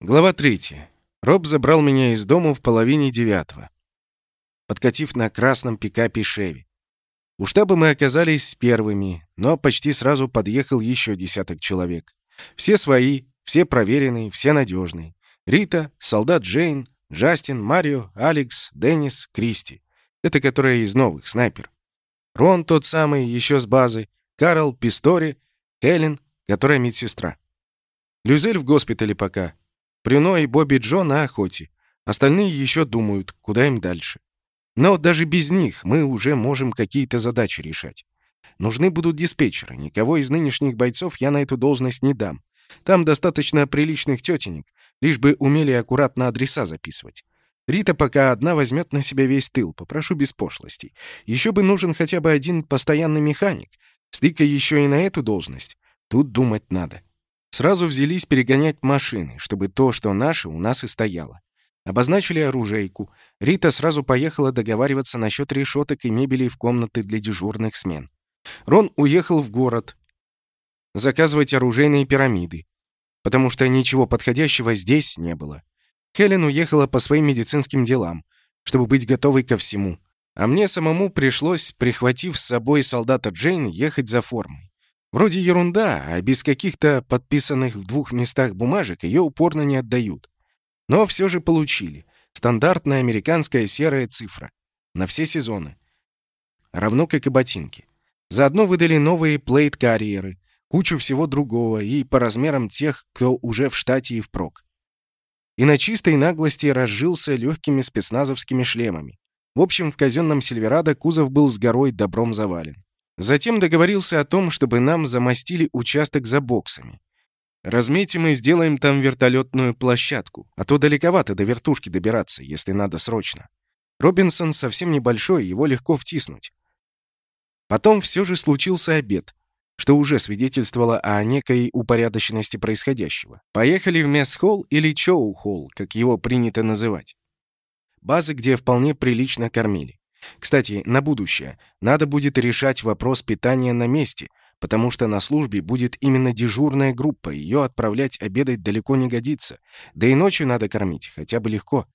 Глава 3. Роб забрал меня из дома в половине девятого, подкатив на красном пикапе «Шеви». У штаба мы оказались первыми, но почти сразу подъехал еще десяток человек. Все свои, все проверенные, все надежные. Рита, солдат Джейн, Джастин, Марио, Алекс, Деннис, Кристи. Это которая из новых, снайпер. Рон тот самый, еще с базы. Карл, Пистори, Хелен, которая медсестра. Люзель в госпитале пока. Прино и Бобби Джо на охоте. Остальные еще думают, куда им дальше. Но даже без них мы уже можем какие-то задачи решать. Нужны будут диспетчеры. Никого из нынешних бойцов я на эту должность не дам. Там достаточно приличных тетенек, лишь бы умели аккуратно адреса записывать. Рита пока одна возьмет на себя весь тыл, попрошу без пошлостей. Еще бы нужен хотя бы один постоянный механик. Стыка еще и на эту должность. Тут думать надо. Сразу взялись перегонять машины, чтобы то, что наше, у нас и стояло. Обозначили оружейку. Рита сразу поехала договариваться насчет решеток и мебели в комнаты для дежурных смен. Рон уехал в город заказывать оружейные пирамиды, потому что ничего подходящего здесь не было. Хелен уехала по своим медицинским делам, чтобы быть готовой ко всему. А мне самому пришлось, прихватив с собой солдата Джейн, ехать за формой. Вроде ерунда, а без каких-то подписанных в двух местах бумажек ее упорно не отдают. Но все же получили. Стандартная американская серая цифра. На все сезоны. Равно как и ботинки. Заодно выдали новые плейт-карьеры, кучу всего другого и по размерам тех, кто уже в штате и впрок. И на чистой наглости разжился легкими спецназовскими шлемами. В общем, в казенном Сильверадо кузов был с горой добром завален. Затем договорился о том, чтобы нам замостили участок за боксами. Разметим и сделаем там вертолетную площадку, а то далековато до вертушки добираться, если надо срочно. Робинсон совсем небольшой, его легко втиснуть. Потом все же случился обед, что уже свидетельствовало о некой упорядоченности происходящего. Поехали в месс-холл или чоу-холл, как его принято называть. Базы, где вполне прилично кормили. Кстати, на будущее. Надо будет решать вопрос питания на месте, потому что на службе будет именно дежурная группа, ее отправлять обедать далеко не годится. Да и ночью надо кормить, хотя бы легко.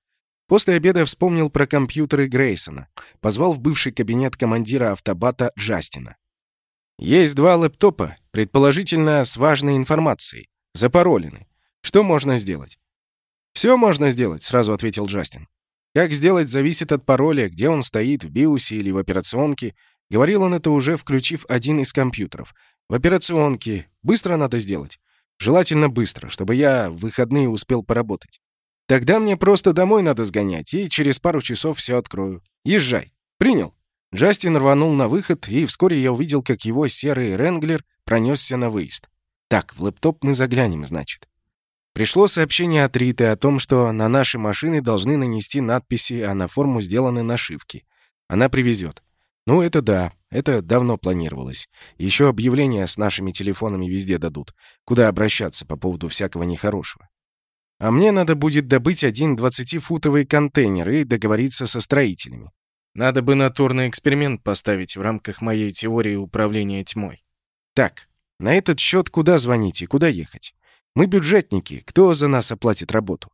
После обеда вспомнил про компьютеры Грейсона. Позвал в бывший кабинет командира автобата Джастина. Есть два лэптопа, предположительно с важной информацией. Запаролены. Что можно сделать? «Все можно сделать», — сразу ответил Джастин. Как сделать, зависит от пароля, где он стоит, в биосе или в операционке. Говорил он это уже, включив один из компьютеров. В операционке. Быстро надо сделать. Желательно быстро, чтобы я в выходные успел поработать. Тогда мне просто домой надо сгонять, и через пару часов все открою. Езжай. Принял. Джастин рванул на выход, и вскоре я увидел, как его серый Ренглер пронесся на выезд. Так, в лэптоп мы заглянем, значит. Пришло сообщение от Риты о том, что на наши машины должны нанести надписи, а на форму сделаны нашивки. Она привезет. Ну, это да, это давно планировалось. Еще объявления с нашими телефонами везде дадут, куда обращаться по поводу всякого нехорошего. А мне надо будет добыть один 20-футовый контейнер и договориться со строителями. Надо бы натурный эксперимент поставить в рамках моей теории управления тьмой. Так, на этот счет куда звонить и куда ехать? Мы бюджетники, кто за нас оплатит работу?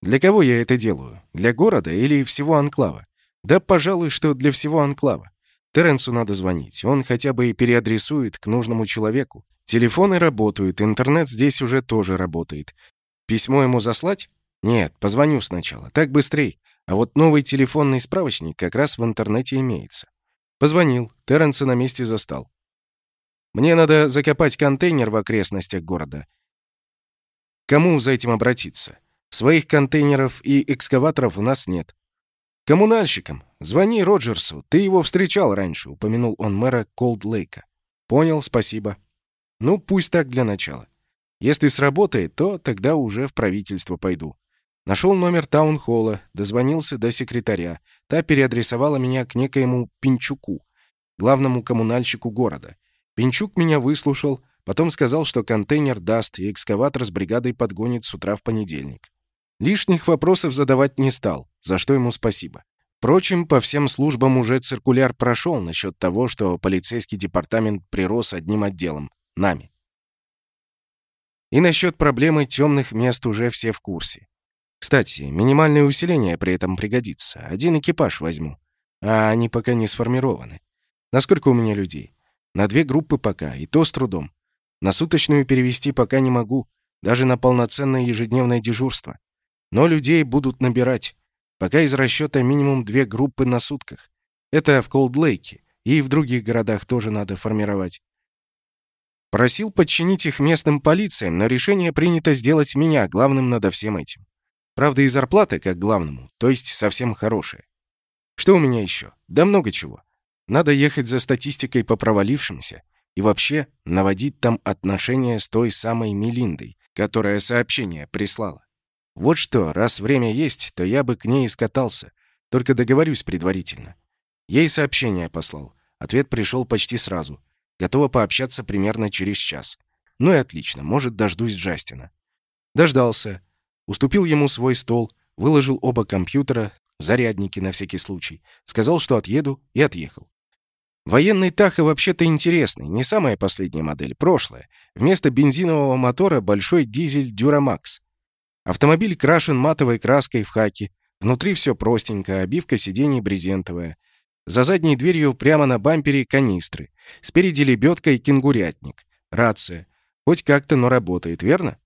Для кого я это делаю? Для города или всего анклава? Да, пожалуй, что для всего анклава. Теренсу надо звонить, он хотя бы и переадресует к нужному человеку. Телефоны работают, интернет здесь уже тоже работает. Письмо ему заслать? Нет, позвоню сначала, так быстрей. А вот новый телефонный справочник как раз в интернете имеется. Позвонил, Теренса на месте застал. Мне надо закопать контейнер в окрестностях города Кому за этим обратиться? Своих контейнеров и экскаваторов у нас нет. Коммунальщикам. Звони Роджерсу. Ты его встречал раньше, упомянул он мэра Колд-Лейка. Понял, спасибо. Ну, пусть так для начала. Если сработает, то тогда уже в правительство пойду. Нашел номер таунхолла, дозвонился до секретаря. Та переадресовала меня к некоему Пинчуку, главному коммунальщику города. Пинчук меня выслушал, Потом сказал, что контейнер даст, и экскаватор с бригадой подгонит с утра в понедельник. Лишних вопросов задавать не стал, за что ему спасибо. Впрочем, по всем службам уже циркуляр прошел насчет того, что полицейский департамент прирос одним отделом — нами. И насчет проблемы темных мест уже все в курсе. Кстати, минимальное усиление при этом пригодится. Один экипаж возьму. А они пока не сформированы. Насколько у меня людей? На две группы пока, и то с трудом. На суточную перевести пока не могу, даже на полноценное ежедневное дежурство. Но людей будут набирать. Пока из расчета минимум две группы на сутках. Это в Колд-Лейке, и в других городах тоже надо формировать. Просил подчинить их местным полициям, но решение принято сделать меня главным над всем этим. Правда, и зарплата как главному, то есть совсем хорошая. Что у меня еще? Да много чего. Надо ехать за статистикой по провалившимся и вообще наводить там отношения с той самой Мелиндой, которая сообщение прислала. Вот что, раз время есть, то я бы к ней и скатался, только договорюсь предварительно. Ей сообщение послал. Ответ пришел почти сразу. Готова пообщаться примерно через час. Ну и отлично, может, дождусь Джастина. Дождался. Уступил ему свой стол, выложил оба компьютера, зарядники на всякий случай. Сказал, что отъеду, и отъехал. Военный Таха вообще-то интересный, не самая последняя модель, прошлая. Вместо бензинового мотора большой дизель Duramax. Автомобиль крашен матовой краской в хаке. Внутри все простенько, обивка сидений брезентовая. За задней дверью прямо на бампере канистры. Спереди лебедка и кенгурятник. Рация. Хоть как-то, но работает, верно?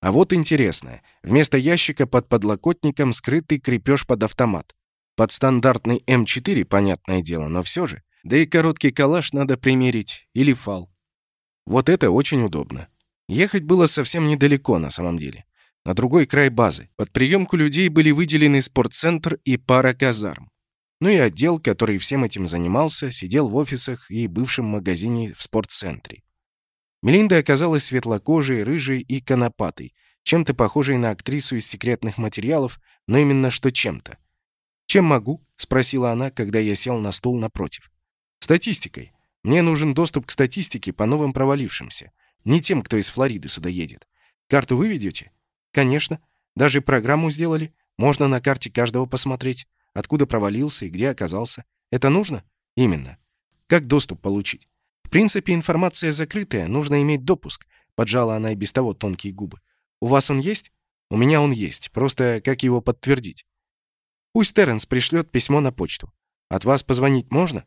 А вот интересное. Вместо ящика под подлокотником скрытый крепеж под автомат. Под стандартный М4, понятное дело, но все же. Да и короткий калаш надо примерить, или фал. Вот это очень удобно. Ехать было совсем недалеко на самом деле. На другой край базы. Под приемку людей были выделены спортцентр и пара казарм. Ну и отдел, который всем этим занимался, сидел в офисах и бывшем магазине в спортцентре. Мелинда оказалась светлокожей, рыжей и конопатой, чем-то похожей на актрису из секретных материалов, но именно что чем-то. «Чем могу?» — спросила она, когда я сел на стул напротив. Статистикой. Мне нужен доступ к статистике по новым провалившимся. Не тем, кто из Флориды сюда едет. Карту вы ведете? Конечно. Даже программу сделали. Можно на карте каждого посмотреть. Откуда провалился и где оказался. Это нужно? Именно. Как доступ получить? В принципе, информация закрытая, нужно иметь допуск. Поджала она и без того тонкие губы. У вас он есть? У меня он есть. Просто как его подтвердить? Пусть Терренс пришлет письмо на почту. От вас позвонить можно?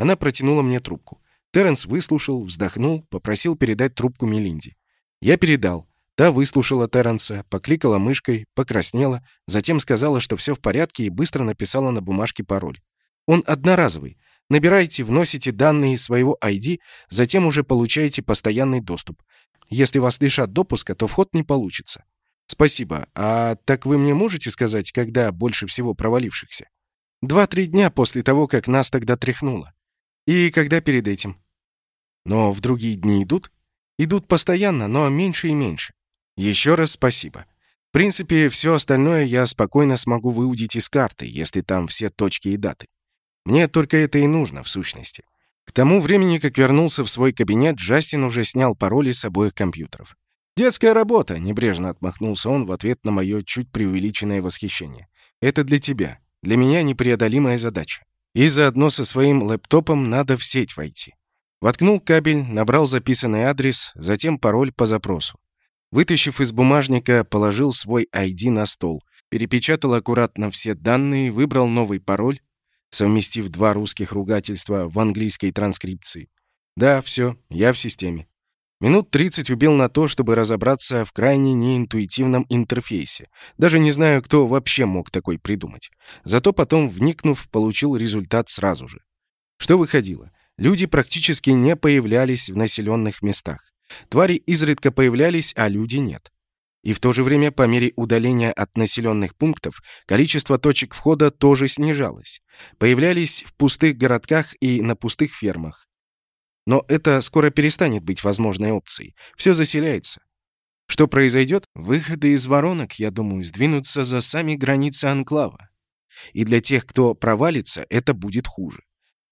Она протянула мне трубку. Терренс выслушал, вздохнул, попросил передать трубку Мелинде. Я передал. Та выслушала Терренса, покликала мышкой, покраснела, затем сказала, что все в порядке и быстро написала на бумажке пароль. Он одноразовый. Набирайте, вносите данные своего ID, затем уже получаете постоянный доступ. Если вас лишат допуска, то вход не получится. Спасибо. А так вы мне можете сказать, когда больше всего провалившихся? Два-три дня после того, как нас тогда тряхнуло. И когда перед этим? Но в другие дни идут? Идут постоянно, но меньше и меньше. Еще раз спасибо. В принципе, все остальное я спокойно смогу выудить из карты, если там все точки и даты. Мне только это и нужно, в сущности. К тому времени, как вернулся в свой кабинет, Джастин уже снял пароли с обоих компьютеров. «Детская работа!» — небрежно отмахнулся он в ответ на мое чуть преувеличенное восхищение. «Это для тебя. Для меня непреодолимая задача. И заодно со своим лэптопом надо в сеть войти. Воткнул кабель, набрал записанный адрес, затем пароль по запросу. Вытащив из бумажника, положил свой ID на стол, перепечатал аккуратно все данные, выбрал новый пароль, совместив два русских ругательства в английской транскрипции. Да, все, я в системе. Минут 30 убил на то, чтобы разобраться в крайне неинтуитивном интерфейсе. Даже не знаю, кто вообще мог такой придумать. Зато потом, вникнув, получил результат сразу же. Что выходило? Люди практически не появлялись в населенных местах. Твари изредка появлялись, а люди нет. И в то же время, по мере удаления от населенных пунктов, количество точек входа тоже снижалось. Появлялись в пустых городках и на пустых фермах. Но это скоро перестанет быть возможной опцией. Все заселяется. Что произойдет? Выходы из воронок, я думаю, сдвинутся за сами границы анклава. И для тех, кто провалится, это будет хуже.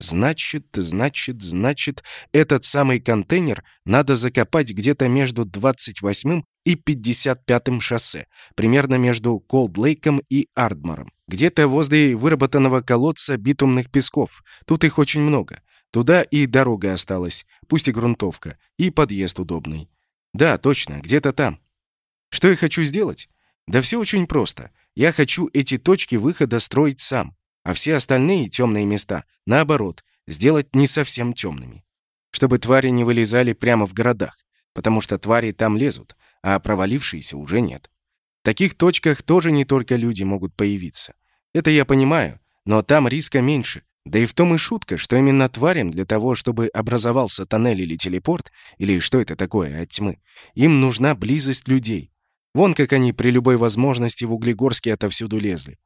Значит, значит, значит, этот самый контейнер надо закопать где-то между 28 и 55 шоссе, примерно между Колд-Лейком и Ардмором, где-то возле выработанного колодца битумных песков. Тут их очень много. Туда и дорога осталась, пусть и грунтовка, и подъезд удобный. Да, точно, где-то там. Что я хочу сделать? Да все очень просто. Я хочу эти точки выхода строить сам, а все остальные темные места, наоборот, сделать не совсем темными. Чтобы твари не вылезали прямо в городах, потому что твари там лезут, а провалившиеся уже нет. В таких точках тоже не только люди могут появиться. Это я понимаю, но там риска меньше. Да и в том и шутка, что именно тварям для того, чтобы образовался тоннель или телепорт, или что это такое от тьмы, им нужна близость людей. Вон как они при любой возможности в Углегорске отовсюду лезли.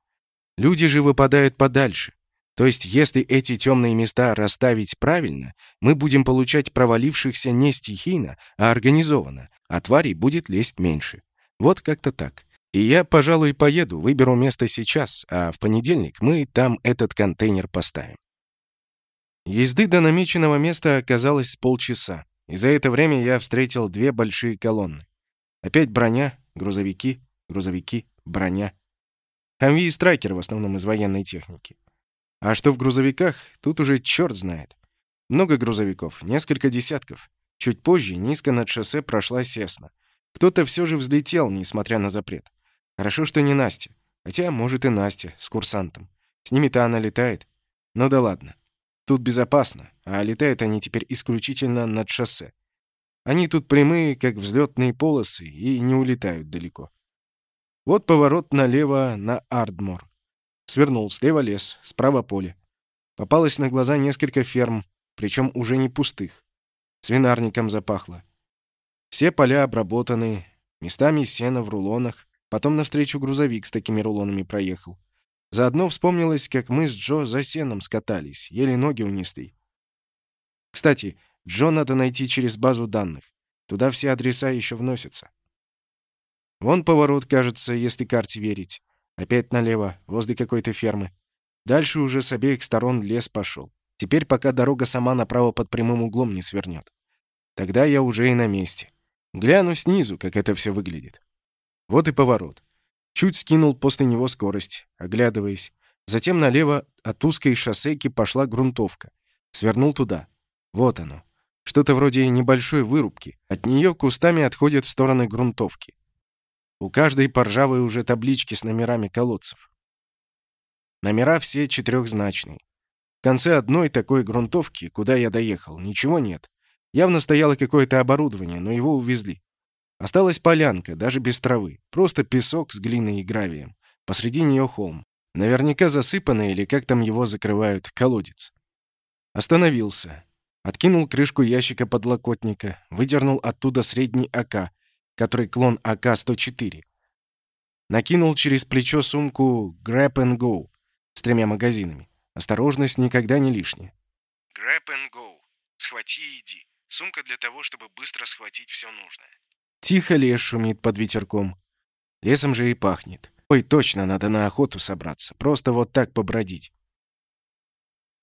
Люди же выпадают подальше. То есть, если эти темные места расставить правильно, мы будем получать провалившихся не стихийно, а организованно, а тварей будет лезть меньше. Вот как-то так. И я, пожалуй, поеду, выберу место сейчас, а в понедельник мы там этот контейнер поставим. Езды до намеченного места оказалось с полчаса, и за это время я встретил две большие колонны. Опять броня, грузовики, грузовики, броня. Хамви и страйкер в основном из военной техники. А что в грузовиках, тут уже черт знает. Много грузовиков, несколько десятков. Чуть позже низко над шоссе прошла Сесна. Кто-то все же взлетел, несмотря на запрет. Хорошо, что не Настя. Хотя, может, и Настя с курсантом. С ними-то она летает. Ну да ладно. Тут безопасно, а летают они теперь исключительно над шоссе. Они тут прямые, как взлетные полосы, и не улетают далеко. Вот поворот налево на Ардмор. Свернул, слева лес, справа поле. Попалось на глаза несколько ферм, причем уже не пустых. Свинарником запахло. Все поля обработаны, местами сено в рулонах. Потом навстречу грузовик с такими рулонами проехал. Заодно вспомнилось, как мы с Джо за сеном скатались, еле ноги унесли. Кстати, Джо надо найти через базу данных. Туда все адреса еще вносятся. Вон поворот, кажется, если карте верить. Опять налево, возле какой-то фермы. Дальше уже с обеих сторон лес пошел. Теперь пока дорога сама направо под прямым углом не свернет. Тогда я уже и на месте. Гляну снизу, как это все выглядит. Вот и поворот. Чуть скинул после него скорость, оглядываясь. Затем налево от узкой шоссейки пошла грунтовка. Свернул туда. Вот оно. Что-то вроде небольшой вырубки. От нее кустами отходят в стороны грунтовки. У каждой поржавые уже таблички с номерами колодцев. Номера все четырехзначные. В конце одной такой грунтовки, куда я доехал, ничего нет. Явно стояло какое-то оборудование, но его увезли. Осталась полянка, даже без травы. Просто песок с глиной и гравием. Посреди нее холм. Наверняка засыпанный или как там его закрывают, колодец. Остановился. Откинул крышку ящика подлокотника, выдернул оттуда средний АК, который клон АК-104. Накинул через плечо сумку Grab and Go с тремя магазинами. Осторожность никогда не лишняя. Grab and Go. Схвати и иди. Сумка для того, чтобы быстро схватить все нужное. Тихо лес шумит под ветерком. Лесом же и пахнет. Ой, точно, надо на охоту собраться. Просто вот так побродить.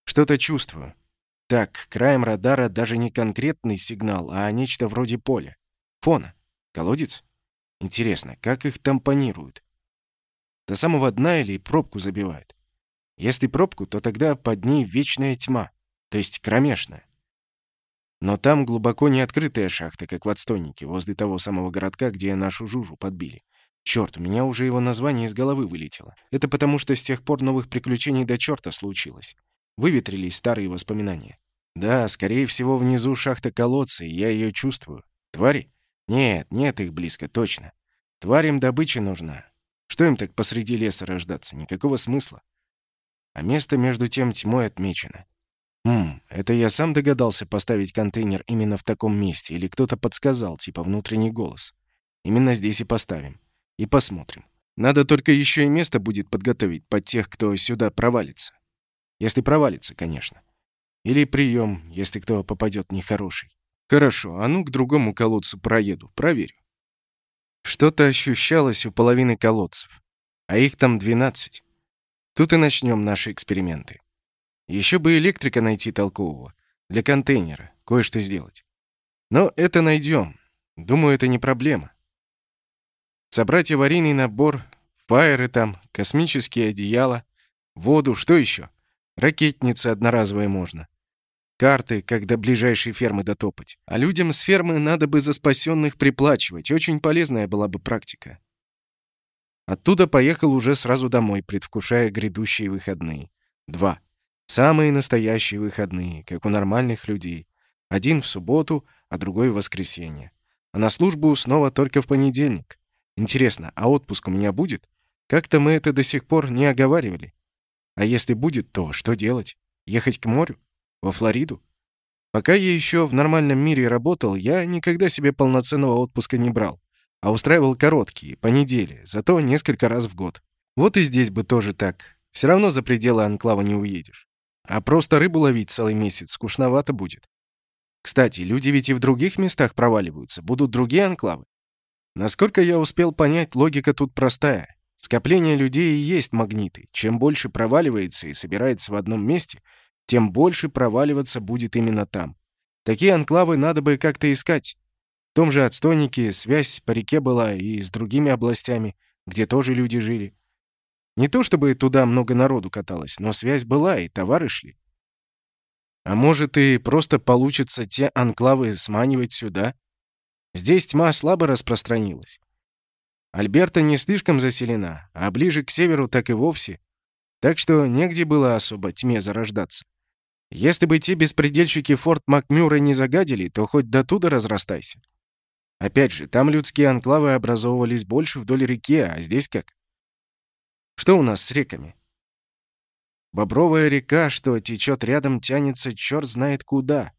Что-то чувствую. Так, краем радара даже не конкретный сигнал, а нечто вроде поля. Фона. Колодец? Интересно, как их тампонируют? До самого дна или пробку забивают? Если пробку, то тогда под ней вечная тьма, то есть кромешная. Но там глубоко не открытая шахта, как в отстойнике, возле того самого городка, где нашу Жужу подбили. Черт, у меня уже его название из головы вылетело. Это потому, что с тех пор новых приключений до черта случилось. Выветрились старые воспоминания. Да, скорее всего, внизу шахта колодца, и я ее чувствую. Твари? Нет, нет их близко, точно. Тварям добыча нужна. Что им так посреди леса рождаться? Никакого смысла. А место между тем тьмой отмечено. Хм, это я сам догадался поставить контейнер именно в таком месте, или кто-то подсказал, типа внутренний голос. Именно здесь и поставим. И посмотрим. Надо только еще и место будет подготовить под тех, кто сюда провалится. Если провалится, конечно. Или прием, если кто попадет нехороший. Хорошо, а ну к другому колодцу проеду, проверю. Что-то ощущалось у половины колодцев, а их там 12. Тут и начнем наши эксперименты. Еще бы электрика найти толкового. Для контейнера. Кое-что сделать. Но это найдем. Думаю, это не проблема. Собрать аварийный набор, фаеры там, космические одеяла, воду, что еще? Ракетницы одноразовые можно. карты, как до ближайшей фермы дотопать. А людям с фермы надо бы за спасенных приплачивать. Очень полезная была бы практика. Оттуда поехал уже сразу домой, предвкушая грядущие выходные. Два. Самые настоящие выходные, как у нормальных людей. Один в субботу, а другой в воскресенье. А на службу снова только в понедельник. Интересно, а отпуск у меня будет? Как-то мы это до сих пор не оговаривали. А если будет, то что делать? Ехать к морю? Во Флориду? Пока я еще в нормальном мире работал, я никогда себе полноценного отпуска не брал а устраивал короткие, по неделе, зато несколько раз в год. Вот и здесь бы тоже так. Все равно за пределы анклава не уедешь. А просто рыбу ловить целый месяц скучновато будет. Кстати, люди ведь и в других местах проваливаются, будут другие анклавы. Насколько я успел понять, логика тут простая. Скопление людей и есть магниты. Чем больше проваливается и собирается в одном месте, тем больше проваливаться будет именно там. Такие анклавы надо бы как-то искать. В том же отстойнике связь по реке была и с другими областями, где тоже люди жили. Не то чтобы туда много народу каталось, но связь была, и товары шли. А может, и просто получится те анклавы сманивать сюда? Здесь тьма слабо распространилась. Альберта не слишком заселена, а ближе к северу так и вовсе. Так что негде было особо тьме зарождаться. Если бы те беспредельщики Форт Макмюра не загадили, то хоть до туда разрастайся. Опять же, там людские анклавы образовывались больше вдоль реки, а здесь как? Что у нас с реками? Бобровая река, что течет рядом, тянется черт знает куда.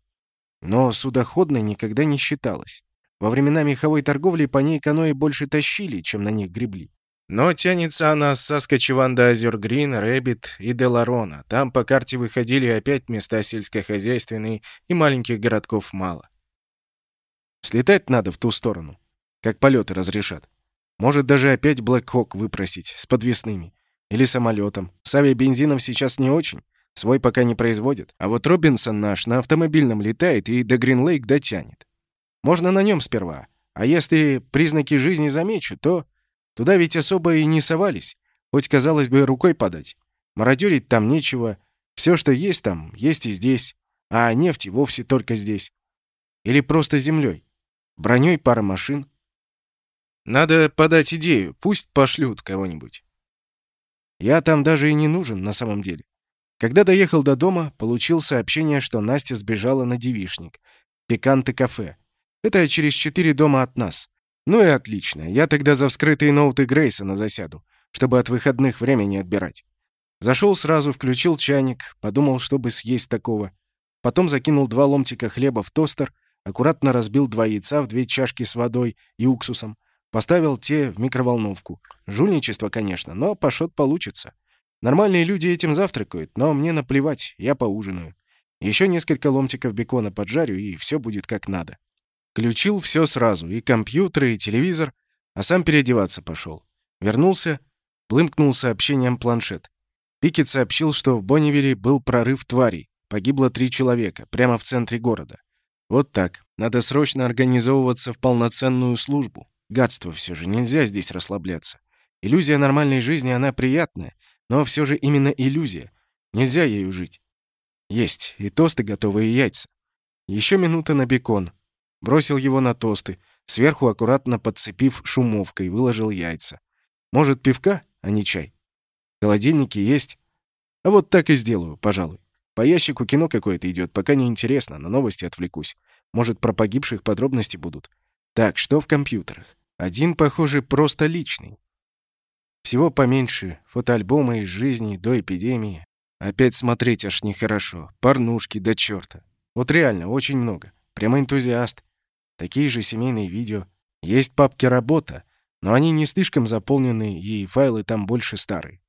Но судоходной никогда не считалась. Во времена меховой торговли по ней каноэ больше тащили, чем на них гребли. Но тянется она с Саскачеван до озер Грин, Рэббит и Деларона. Там по карте выходили опять места сельскохозяйственные и маленьких городков мало. Слетать надо в ту сторону, как полеты разрешат. Может, даже опять Black Hawk выпросить с подвесными. Или самолетом. С авиабензином сейчас не очень. Свой пока не производят. А вот Робинсон наш на автомобильном летает и до Гринлейк дотянет. Можно на нем сперва. А если признаки жизни замечу, то туда ведь особо и не совались. Хоть, казалось бы, рукой подать. Мародерить там нечего. Все, что есть там, есть и здесь. А нефти вовсе только здесь. Или просто землей. Броней пара машин. Надо подать идею, пусть пошлют кого-нибудь. Я там даже и не нужен на самом деле. Когда доехал до дома, получил сообщение, что Настя сбежала на девишник. Пиканты кафе. Это через четыре дома от нас. Ну и отлично. Я тогда за вскрытые ноуты Грейсона засяду, чтобы от выходных времени отбирать. Зашел сразу, включил чайник, подумал, чтобы съесть такого. Потом закинул два ломтика хлеба в тостер, аккуратно разбил два яйца в две чашки с водой и уксусом, поставил те в микроволновку. Жульничество, конечно, но пашот получится. Нормальные люди этим завтракают, но мне наплевать, я поужинаю. Еще несколько ломтиков бекона поджарю, и все будет как надо. Включил все сразу, и компьютер, и телевизор, а сам переодеваться пошел. Вернулся, блымкнул сообщением планшет. Пикет сообщил, что в Бонневилле был прорыв тварей. Погибло три человека, прямо в центре города. Вот так. Надо срочно организовываться в полноценную службу. Гадство все же, нельзя здесь расслабляться. Иллюзия нормальной жизни, она приятная, но все же именно иллюзия. Нельзя ею жить. Есть и тосты готовые, яйца. Еще минута на бекон. Бросил его на тосты, сверху аккуратно подцепив шумовкой, выложил яйца. Может, пивка, а не чай? В холодильнике есть. А вот так и сделаю, пожалуй. По ящику кино какое-то идет, пока не интересно, на новости отвлекусь. Может, про погибших подробности будут. Так, что в компьютерах? Один, похоже, просто личный. Всего поменьше. Фотоальбомы из жизни до эпидемии. Опять смотреть аж нехорошо. Порнушки до чёрта. Вот реально, очень много. Прямо энтузиаст. Такие же семейные видео. Есть папки «Работа», но они не слишком заполнены, и файлы там больше старые.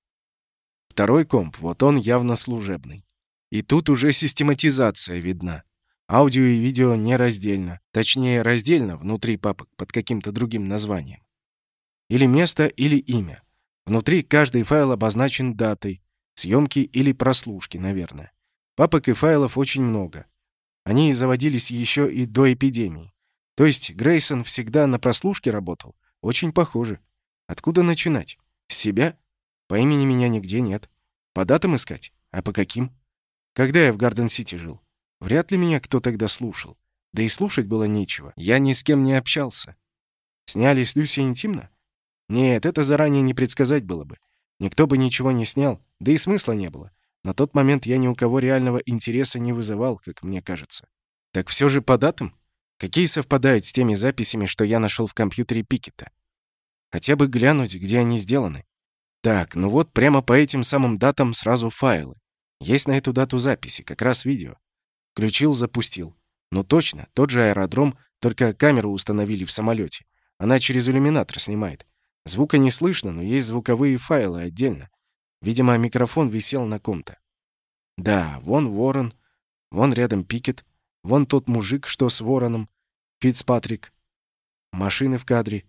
Второй комп, вот он явно служебный. И тут уже систематизация видна. Аудио и видео не раздельно. Точнее, раздельно внутри папок под каким-то другим названием. Или место, или имя. Внутри каждый файл обозначен датой, съемки или прослушки, наверное. Папок и файлов очень много. Они заводились еще и до эпидемии. То есть Грейсон всегда на прослушке работал? Очень похоже. Откуда начинать? С себя? По имени меня нигде нет. По датам искать? А по каким? Когда я в Гарден-Сити жил? Вряд ли меня кто тогда слушал. Да и слушать было нечего. Я ни с кем не общался. Сняли с Люси интимно? Нет, это заранее не предсказать было бы. Никто бы ничего не снял, да и смысла не было. На тот момент я ни у кого реального интереса не вызывал, как мне кажется. Так все же по датам? Какие совпадают с теми записями, что я нашел в компьютере Пикета? Хотя бы глянуть, где они сделаны. Так, ну вот прямо по этим самым датам сразу файлы. Есть на эту дату записи, как раз видео. Включил, запустил. Ну точно, тот же аэродром, только камеру установили в самолете. Она через иллюминатор снимает. Звука не слышно, но есть звуковые файлы отдельно. Видимо, микрофон висел на ком-то. Да, вон Ворон, вон рядом Пикет, вон тот мужик, что с Вороном, Фицпатрик. Машины в кадре.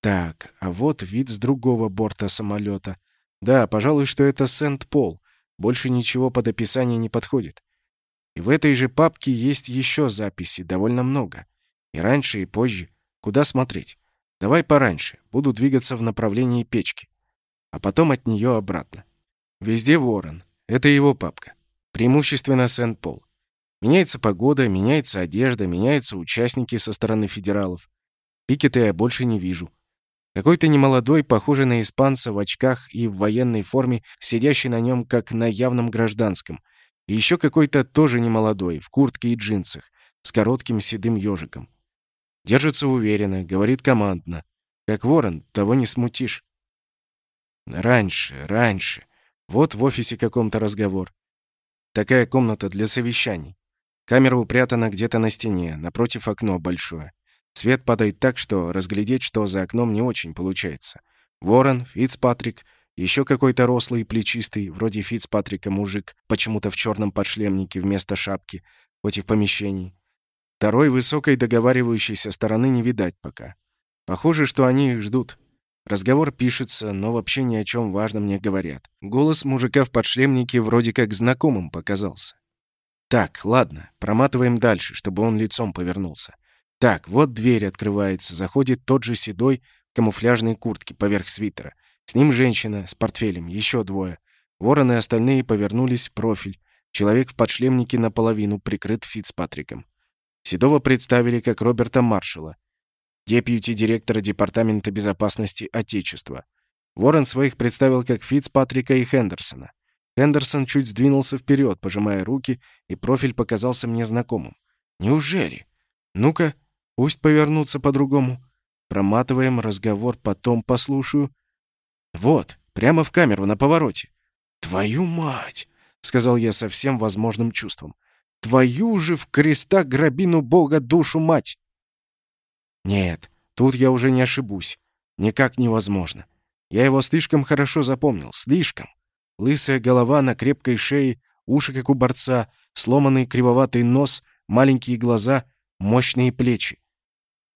Так, а вот вид с другого борта самолета. Да, пожалуй, что это Сент-Пол. Больше ничего под описание не подходит. И в этой же папке есть еще записи, довольно много. И раньше, и позже. Куда смотреть? Давай пораньше. Буду двигаться в направлении печки. А потом от нее обратно. Везде ворон. Это его папка. Преимущественно Сент-Пол. Меняется погода, меняется одежда, меняются участники со стороны федералов. Пикета я больше не вижу. Какой-то немолодой, похожий на испанца в очках и в военной форме, сидящий на нем как на явном гражданском. И еще какой-то тоже немолодой, в куртке и джинсах, с коротким седым ежиком. Держится уверенно, говорит командно. Как ворон, того не смутишь. Раньше, раньше. Вот в офисе каком-то разговор. Такая комната для совещаний. Камера упрятана где-то на стене, напротив окно большое. Свет падает так, что разглядеть, что за окном, не очень получается. Ворон, Фицпатрик, еще какой-то рослый, плечистый, вроде Фицпатрика мужик, почему-то в черном подшлемнике вместо шапки, в помещении. Второй высокой договаривающейся стороны не видать пока. Похоже, что они их ждут. Разговор пишется, но вообще ни о чем важном не говорят. Голос мужика в подшлемнике вроде как знакомым показался. Так, ладно, проматываем дальше, чтобы он лицом повернулся. Так, вот дверь открывается, заходит тот же седой в камуфляжной куртке поверх свитера. С ним женщина с портфелем, еще двое. Вороны и остальные повернулись в профиль. Человек в подшлемнике наполовину прикрыт Фицпатриком. Седова представили как Роберта Маршалла, депьюти-директора Департамента безопасности Отечества. Ворон своих представил как Фицпатрика и Хендерсона. Хендерсон чуть сдвинулся вперед, пожимая руки, и профиль показался мне знакомым. «Неужели? Ну-ка, пусть повернутся по-другому. Проматываем разговор, потом послушаю. Вот, прямо в камеру, на повороте. Твою мать!» — сказал я со всем возможным чувством. «Твою же в креста грабину Бога душу мать!» Нет, тут я уже не ошибусь. Никак невозможно. Я его слишком хорошо запомнил, слишком. Лысая голова на крепкой шее, уши, как у борца, сломанный кривоватый нос, маленькие глаза, мощные плечи.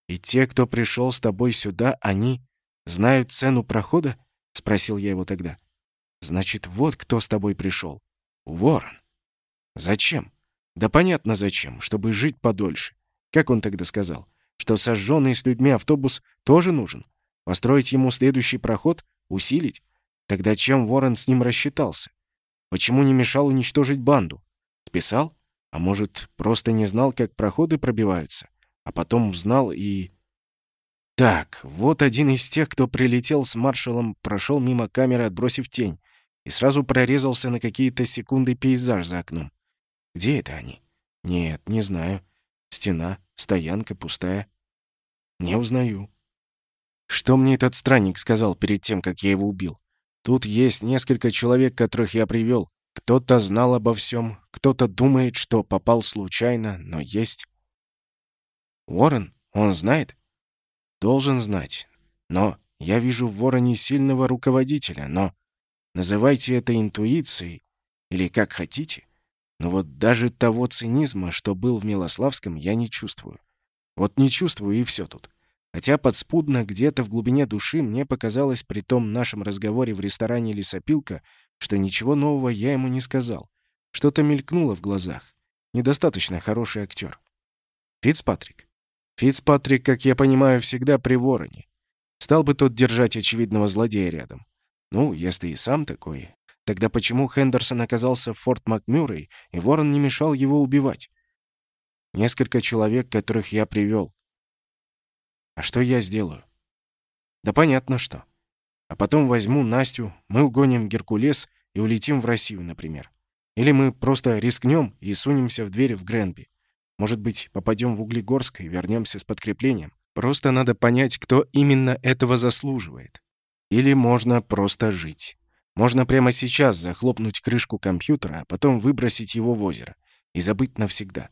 «И те, кто пришел с тобой сюда, они знают цену прохода?» — спросил я его тогда. «Значит, вот кто с тобой пришел. Ворон. Зачем? Да понятно зачем, чтобы жить подольше. Как он тогда сказал? Что сожженный с людьми автобус тоже нужен? Построить ему следующий проход? Усилить? Тогда чем Ворон с ним рассчитался? Почему не мешал уничтожить банду? Списал? А может, просто не знал, как проходы пробиваются? А потом узнал и... Так, вот один из тех, кто прилетел с маршалом, прошел мимо камеры, отбросив тень, и сразу прорезался на какие-то секунды пейзаж за окном. Где это они? Нет, не знаю. Стена, стоянка пустая. Не узнаю. Что мне этот странник сказал перед тем, как я его убил? Тут есть несколько человек, которых я привел. Кто-то знал обо всем, кто-то думает, что попал случайно, но есть. Уоррен? Он знает? Должен знать. Но я вижу в Вороне сильного руководителя, но... Называйте это интуицией, или как хотите. Но вот даже того цинизма, что был в Милославском, я не чувствую. Вот не чувствую, и все тут. Хотя подспудно, где-то в глубине души, мне показалось при том нашем разговоре в ресторане «Лесопилка», что ничего нового я ему не сказал. Что-то мелькнуло в глазах. Недостаточно хороший актер. Фицпатрик. Фицпатрик, как я понимаю, всегда при вороне. Стал бы тот держать очевидного злодея рядом. Ну, если и сам такой, тогда почему Хендерсон оказался в Форт Макмюррей, и ворон не мешал его убивать? Несколько человек, которых я привел. А что я сделаю? Да понятно что. А потом возьму Настю, мы угоним Геркулес и улетим в Россию, например. Или мы просто рискнем и сунемся в дверь в Гренби. Может быть, попадем в Углегорск и вернемся с подкреплением. Просто надо понять, кто именно этого заслуживает. Или можно просто жить. Можно прямо сейчас захлопнуть крышку компьютера, а потом выбросить его в озеро. И забыть навсегда.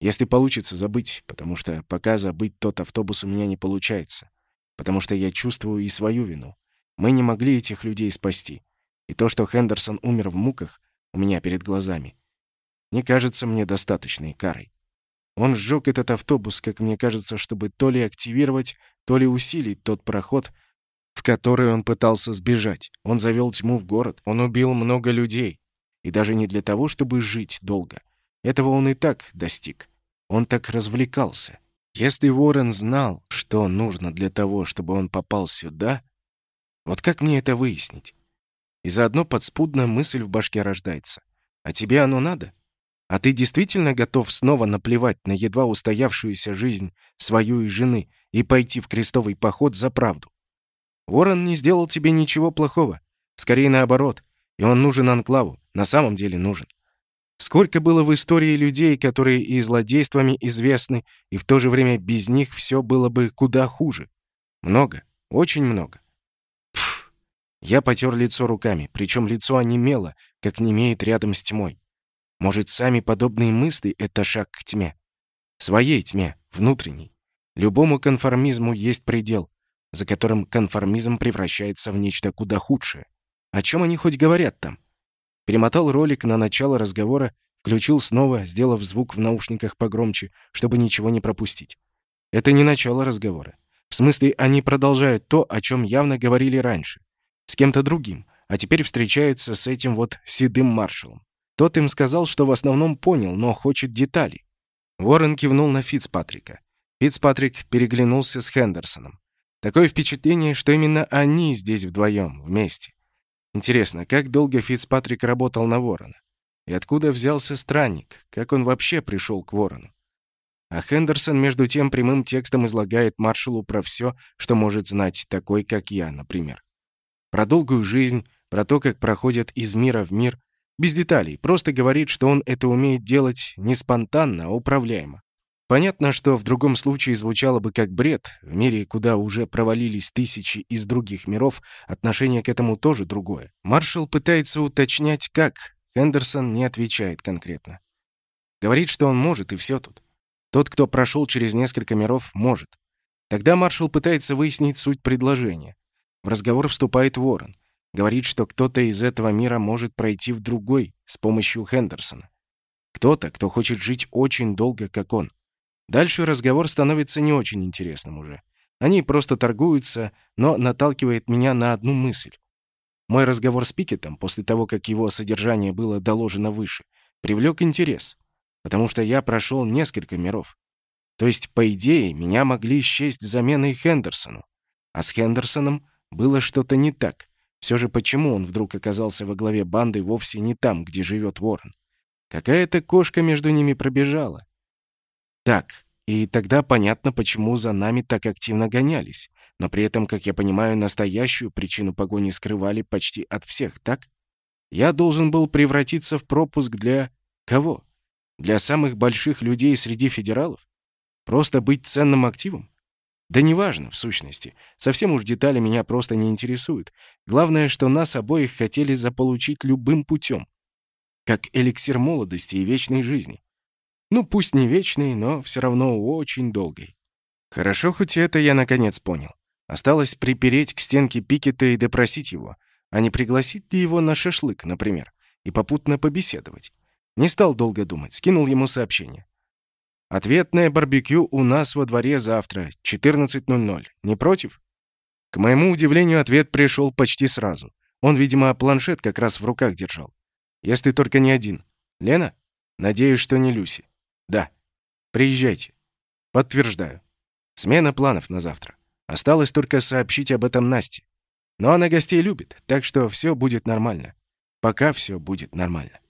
Если получится забыть, потому что пока забыть тот автобус у меня не получается. Потому что я чувствую и свою вину. Мы не могли этих людей спасти. И то, что Хендерсон умер в муках, у меня перед глазами, не кажется мне достаточной карой. Он сжег этот автобус, как мне кажется, чтобы то ли активировать, то ли усилить тот проход, в который он пытался сбежать. Он завел тьму в город, он убил много людей. И даже не для того, чтобы жить долго. Этого он и так достиг. Он так развлекался. Если Уоррен знал, что нужно для того, чтобы он попал сюда, вот как мне это выяснить? И заодно подспудно мысль в башке рождается. А тебе оно надо? А ты действительно готов снова наплевать на едва устоявшуюся жизнь свою и жены и пойти в крестовый поход за правду? Ворон не сделал тебе ничего плохого. Скорее наоборот. И он нужен Анклаву. На самом деле нужен. Сколько было в истории людей, которые и злодействами известны, и в то же время без них все было бы куда хуже? Много. Очень много. Я потер лицо руками, причем лицо онемело, как не имеет рядом с тьмой. Может, сами подобные мысли — это шаг к тьме? Своей тьме, внутренней. Любому конформизму есть предел, за которым конформизм превращается в нечто куда худшее. О чем они хоть говорят там? Перемотал ролик на начало разговора, включил снова, сделав звук в наушниках погромче, чтобы ничего не пропустить. Это не начало разговора. В смысле, они продолжают то, о чем явно говорили раньше с кем-то другим, а теперь встречается с этим вот седым маршалом. Тот им сказал, что в основном понял, но хочет деталей. Уоррен кивнул на Фицпатрика. Фицпатрик переглянулся с Хендерсоном. Такое впечатление, что именно они здесь вдвоем, вместе. Интересно, как долго Фицпатрик работал на Ворона? И откуда взялся странник? Как он вообще пришел к Ворону? А Хендерсон, между тем, прямым текстом излагает маршалу про все, что может знать такой, как я, например. Про долгую жизнь, про то, как проходят из мира в мир. Без деталей, просто говорит, что он это умеет делать не спонтанно, а управляемо. Понятно, что в другом случае звучало бы как бред. В мире, куда уже провалились тысячи из других миров, отношение к этому тоже другое. Маршал пытается уточнять, как. Хендерсон не отвечает конкретно. Говорит, что он может, и все тут. Тот, кто прошел через несколько миров, может. Тогда маршал пытается выяснить суть предложения. В разговор вступает Ворон. Говорит, что кто-то из этого мира может пройти в другой с помощью Хендерсона. Кто-то, кто хочет жить очень долго, как он. Дальше разговор становится не очень интересным уже. Они просто торгуются, но наталкивает меня на одну мысль. Мой разговор с Пикетом, после того, как его содержание было доложено выше, привлек интерес, потому что я прошел несколько миров. То есть, по идее, меня могли счесть заменой Хендерсону. А с Хендерсоном было что-то не так. Все же почему он вдруг оказался во главе банды вовсе не там, где живет Ворон? Какая-то кошка между ними пробежала. Так, и тогда понятно, почему за нами так активно гонялись. Но при этом, как я понимаю, настоящую причину погони скрывали почти от всех, так? Я должен был превратиться в пропуск для... кого? Для самых больших людей среди федералов? Просто быть ценным активом? Да неважно, в сущности. Совсем уж детали меня просто не интересуют. Главное, что нас обоих хотели заполучить любым путем. Как эликсир молодости и вечной жизни. Ну, пусть не вечной, но все равно очень долгой. Хорошо, хоть это я наконец понял. Осталось припереть к стенке Пикета и допросить его, а не пригласить ли его на шашлык, например, и попутно побеседовать. Не стал долго думать, скинул ему сообщение. Ответное барбекю у нас во дворе завтра, 14.00. Не против? К моему удивлению, ответ пришел почти сразу. Он, видимо, планшет как раз в руках держал. Если только не один. Лена? Надеюсь, что не Люси. Да. Приезжайте. Подтверждаю. Смена планов на завтра. Осталось только сообщить об этом Насте. Но она гостей любит, так что все будет нормально. Пока все будет нормально.